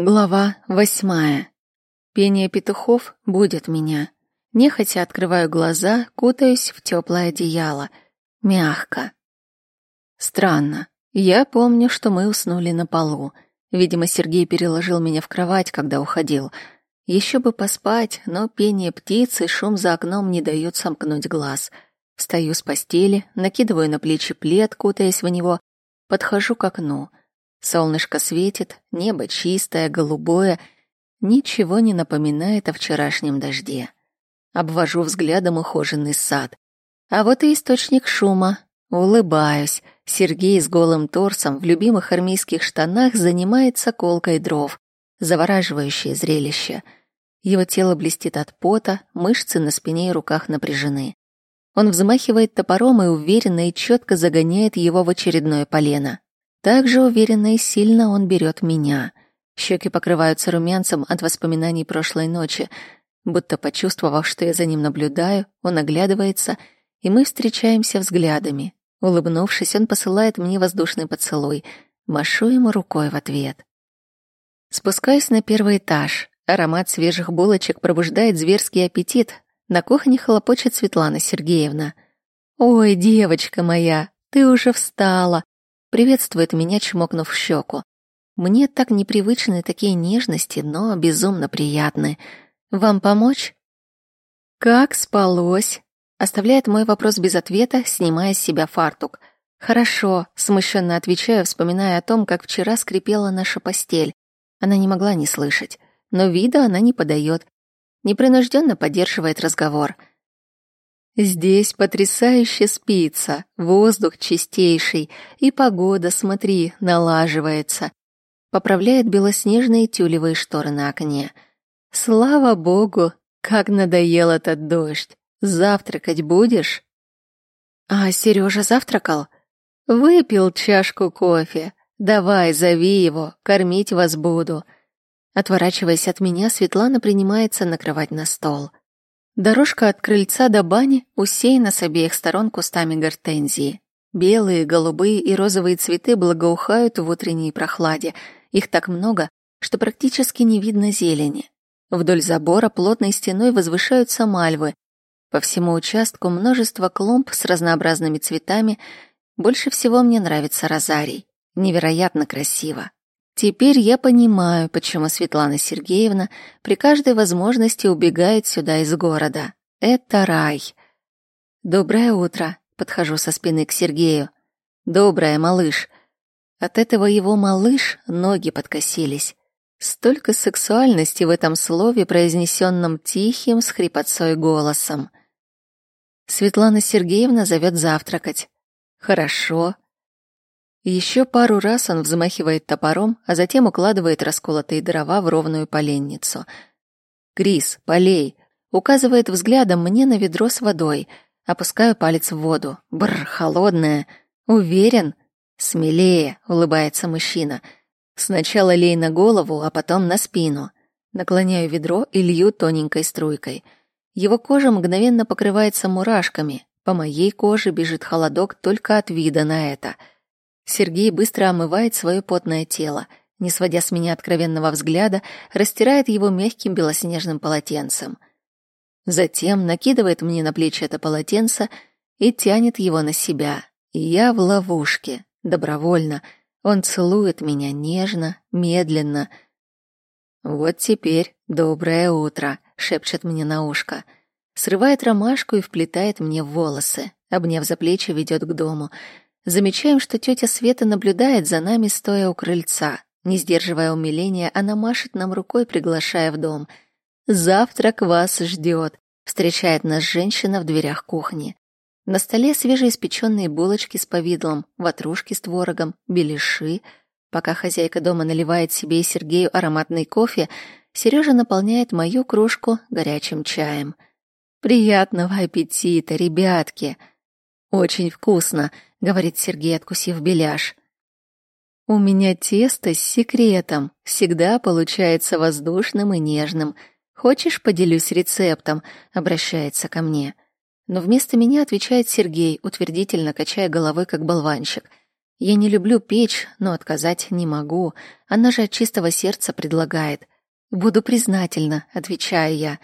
Глава восьмая. Пение петухов будет меня. Нехотя открываю глаза, кутаюсь в теплое одеяло. Мягко. Странно. Я помню, что мы уснули на полу. Видимо, Сергей переложил меня в кровать, когда уходил. Еще бы поспать, но пение птиц и шум за окном не дают сомкнуть глаз. Встаю с постели, накидываю на плечи плед, кутаясь в него, подхожу к окну — Солнышко светит, небо чистое, голубое, ничего не напоминает о вчерашнем дожде. Обвожу взглядом ухоженный сад. А вот и источник шума. Улыбаюсь. Сергей с голым торсом в любимых армейских штанах занимается колкой дров. Завораживающее зрелище. Его тело блестит от пота, мышцы на спине и руках напряжены. Он взмахивает топором и уверенно и четко загоняет его в очередное полено. Так же уверенно и сильно он берет меня. Щеки покрываются румянцем от воспоминаний прошлой ночи. Будто почувствовав, что я за ним наблюдаю, он оглядывается, и мы встречаемся взглядами. Улыбнувшись, он посылает мне воздушный поцелуй. Машу ему рукой в ответ. Спускаюсь на первый этаж. Аромат свежих булочек пробуждает зверский аппетит. На кухне хлопочет Светлана Сергеевна. «Ой, девочка моя, ты уже встала!» Приветствует меня, чмокнув в щеку. Мне так непривычны такие нежности, но безумно приятны. Вам помочь? Как спалось? Оставляет мой вопрос без ответа, снимая с себя фартук. Хорошо, смущенно отвечаю, вспоминая о том, как вчера скрипела наша постель. Она не могла не слышать, но вида она не подает. Непринужденно поддерживает разговор. Здесь потрясающе спится, воздух чистейший, и погода, смотри, налаживается. Поправляет белоснежные тюлевые шторы на окне. Слава богу, как надоел этот дождь. Завтракать будешь? А Сережа завтракал? Выпил чашку кофе. Давай, зови его, кормить вас буду. Отворачиваясь от меня, Светлана принимается накрывать на стол. Дорожка от крыльца до бани усеяна с обеих сторон кустами гортензии. Белые, голубые и розовые цветы благоухают в утренней прохладе. Их так много, что практически не видно зелени. Вдоль забора плотной стеной возвышаются мальвы. По всему участку множество клумб с разнообразными цветами. Больше всего мне нравится розарий. Невероятно красиво. Теперь я понимаю, почему Светлана Сергеевна при каждой возможности убегает сюда из города. Это рай. Доброе утро. Подхожу со спины к Сергею. Доброе, малыш. От этого его малыш ноги подкосились. Столько сексуальности в этом слове, произнесенном тихим, с хрипотцой голосом. Светлана Сергеевна зовет завтракать. Хорошо. Еще пару раз он взмахивает топором, а затем укладывает расколотые дрова в ровную поленницу. «Крис, полей!» Указывает взглядом мне на ведро с водой. Опускаю палец в воду. Бррр, холодная. Уверен? Смелее, улыбается мужчина. Сначала лей на голову, а потом на спину. Наклоняю ведро и лью тоненькой струйкой. Его кожа мгновенно покрывается мурашками. По моей коже бежит холодок только от вида на это — Сергей быстро омывает свое потное тело, не сводя с меня откровенного взгляда, растирает его мягким белоснежным полотенцем. Затем накидывает мне на плечи это полотенце и тянет его на себя. Я в ловушке, добровольно. Он целует меня нежно, медленно. «Вот теперь доброе утро», — шепчет мне на ушко. Срывает ромашку и вплетает мне в волосы. Обняв за плечи, ведет к дому — Замечаем, что тетя Света наблюдает за нами, стоя у крыльца. Не сдерживая умиления, она машет нам рукой, приглашая в дом. «Завтрак вас ждет», — встречает нас женщина в дверях кухни. На столе свежеиспеченные булочки с повидлом, ватрушки с творогом, беляши. Пока хозяйка дома наливает себе и Сергею ароматный кофе, Сережа наполняет мою кружку горячим чаем. «Приятного аппетита, ребятки!» «Очень вкусно», — говорит Сергей, откусив беляш. «У меня тесто с секретом. Всегда получается воздушным и нежным. Хочешь, поделюсь рецептом?» — обращается ко мне. Но вместо меня отвечает Сергей, утвердительно качая головой, как болванщик. Я не люблю печь, но отказать не могу. Она же от чистого сердца предлагает. Буду признательна, отвечаю я.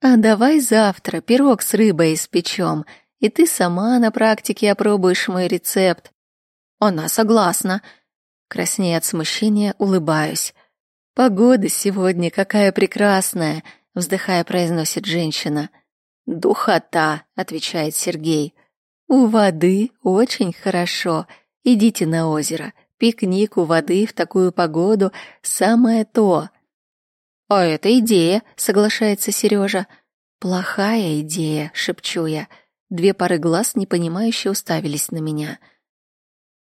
А давай завтра пирог с рыбой испечем, и ты сама на практике опробуешь мой рецепт. Она согласна. Краснея от смущения, улыбаюсь. Погода сегодня какая прекрасная, вздыхая, произносит женщина. Духота, отвечает Сергей. У воды очень хорошо. Идите на озеро. Пикник у воды в такую погоду самое то. А это идея, соглашается Сережа. Плохая идея, шепчу я. Две пары глаз непонимающе уставились на меня.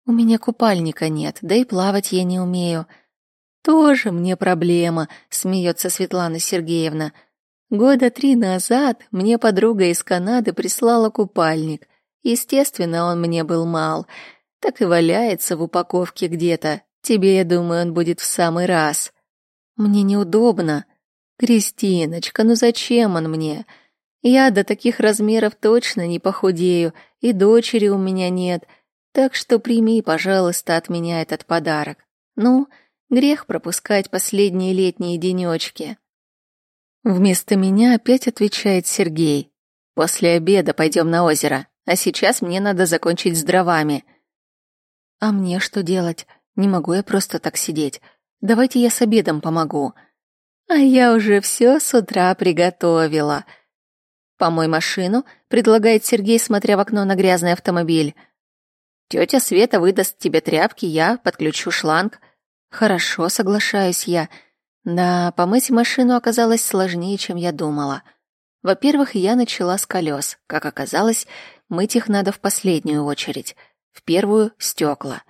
У меня купальника нет, да и плавать я не умею. Тоже мне проблема, смеется Светлана Сергеевна. Года три назад мне подруга из Канады прислала купальник. Естественно, он мне был мал. Так и валяется в упаковке где-то. Тебе, я думаю, он будет в самый раз. Мне неудобно. Кристиночка, ну зачем он мне? Я до таких размеров точно не похудею, и дочери у меня нет. Так что прими, пожалуйста, от меня этот подарок. Ну, грех пропускать последние летние денечки. Вместо меня опять отвечает Сергей. После обеда пойдем на озеро. А сейчас мне надо закончить с дровами. А мне что делать? Не могу я просто так сидеть. Давайте я с обедом помогу. А я уже все с утра приготовила. Помой машину, предлагает Сергей, смотря в окно на грязный автомобиль. Тетя Света выдаст тебе тряпки, я подключу шланг. Хорошо, соглашаюсь я. Да, помыть машину оказалось сложнее, чем я думала. Во-первых, я начала с колес. Как оказалось, мыть их надо в последнюю очередь. В первую — стекла.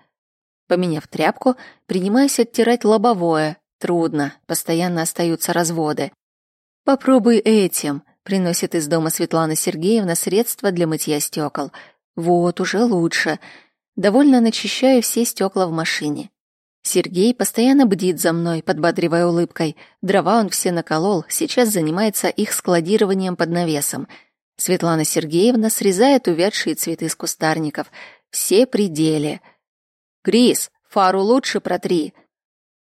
Поменяв тряпку, принимаюсь оттирать лобовое. Трудно, постоянно остаются разводы. «Попробуй этим», — приносит из дома Светлана Сергеевна средства для мытья стекол. «Вот, уже лучше». Довольно начищаю все стекла в машине. Сергей постоянно бдит за мной, подбадривая улыбкой. Дрова он все наколол, сейчас занимается их складированием под навесом. Светлана Сергеевна срезает увядшие цветы с кустарников. Все пределе. «Крис, фару лучше протри».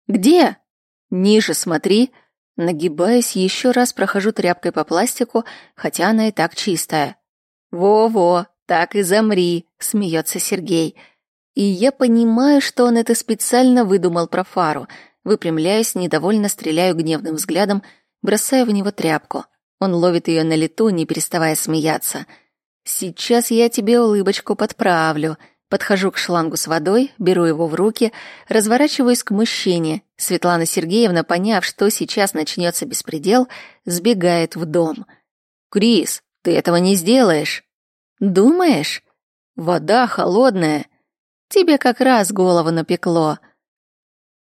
«Где?» «Ниже смотри». Нагибаясь, еще раз прохожу тряпкой по пластику, хотя она и так чистая. «Во-во, так и замри», — смеется Сергей. И я понимаю, что он это специально выдумал про фару. Выпрямляюсь, недовольно стреляю гневным взглядом, бросаю в него тряпку. Он ловит ее на лету, не переставая смеяться. «Сейчас я тебе улыбочку подправлю». Подхожу к шлангу с водой, беру его в руки, разворачиваюсь к мужчине. Светлана Сергеевна, поняв, что сейчас начнется беспредел, сбегает в дом. «Крис, ты этого не сделаешь». «Думаешь?» «Вода холодная». Тебе как раз голову напекло.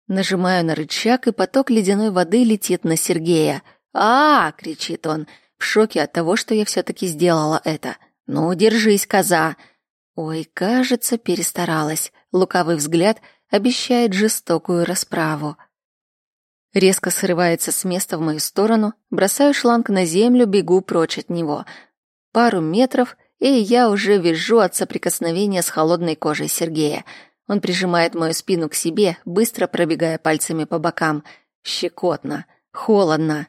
Нажимаю на рычаг, и поток ледяной воды летит на Сергея. а, -а, -а кричит он, в шоке от того, что я все-таки сделала это. «Ну, держись, коза!» Ой, кажется, перестаралась. Лукавый взгляд обещает жестокую расправу. Резко срывается с места в мою сторону, бросаю шланг на землю, бегу прочь от него. Пару метров, и я уже вижу от соприкосновения с холодной кожей Сергея. Он прижимает мою спину к себе, быстро пробегая пальцами по бокам. Щекотно, холодно.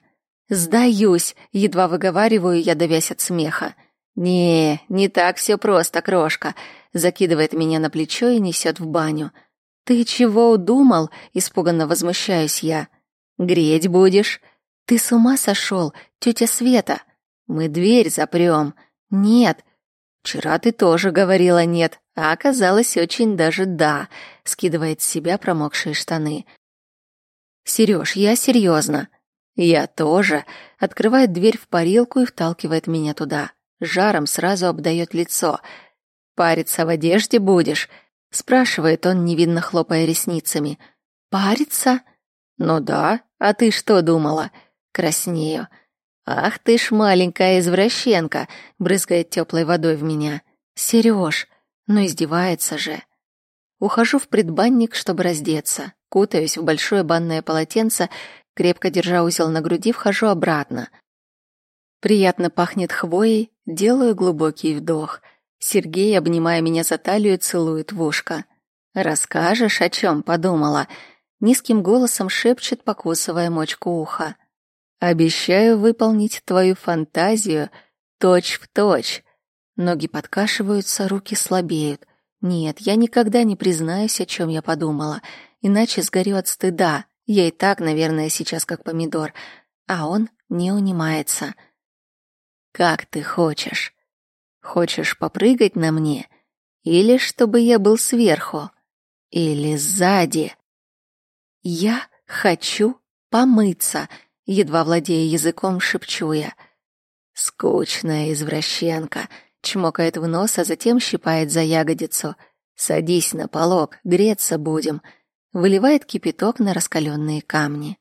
«Сдаюсь!» — едва выговариваю я, давясь от смеха. «Не, не так все просто, крошка», — закидывает меня на плечо и несет в баню. «Ты чего удумал?» — испуганно возмущаюсь я. «Греть будешь?» «Ты с ума сошел, тетя Света?» «Мы дверь запрем». «Нет, «Вчера ты тоже говорила нет, а оказалось очень даже да», — скидывает с себя промокшие штаны. «Серёж, я серьезно. «Я тоже», — открывает дверь в парилку и вталкивает меня туда. Жаром сразу обдает лицо. «Париться в одежде будешь?» — спрашивает он, невинно хлопая ресницами. «Париться?» «Ну да, а ты что думала?» Краснею. «Ах ты ж маленькая извращенка!» — брызгает теплой водой в меня. «Серёж, ну издевается же!» Ухожу в предбанник, чтобы раздеться. Кутаюсь в большое банное полотенце, крепко держа узел на груди, вхожу обратно. Приятно пахнет хвоей, делаю глубокий вдох. Сергей, обнимая меня за талию, целует в ушко. «Расскажешь, о чем подумала?» Низким голосом шепчет, покусывая мочку уха. «Обещаю выполнить твою фантазию точь в точь». Ноги подкашиваются, руки слабеют. Нет, я никогда не признаюсь, о чем я подумала, иначе сгорю от стыда. Я и так, наверное, сейчас как помидор, а он не унимается. «Как ты хочешь?» Хочешь попрыгать на мне? Или чтобы я был сверху? Или сзади? Я хочу помыться, едва владея языком, шепчу я. Скучная извращенка, чмокает в нос, а затем щипает за ягодицу. Садись на полок, греться будем. Выливает кипяток на раскаленные камни.